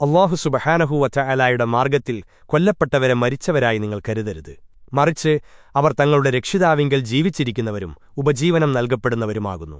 അള്ളാഹു സുബഹാനഹൂവറ്റ അലായുടെ മാർഗത്തിൽ കൊല്ലപ്പെട്ടവരെ മരിച്ചവരായി നിങ്ങൾ കരുതരുത്. മറിച്ച് അവർ തങ്ങളുടെ രക്ഷിതാവിങ്കൽ ജീവിച്ചിരിക്കുന്നവരും ഉപജീവനം നൽകപ്പെടുന്നവരുമാകുന്നു.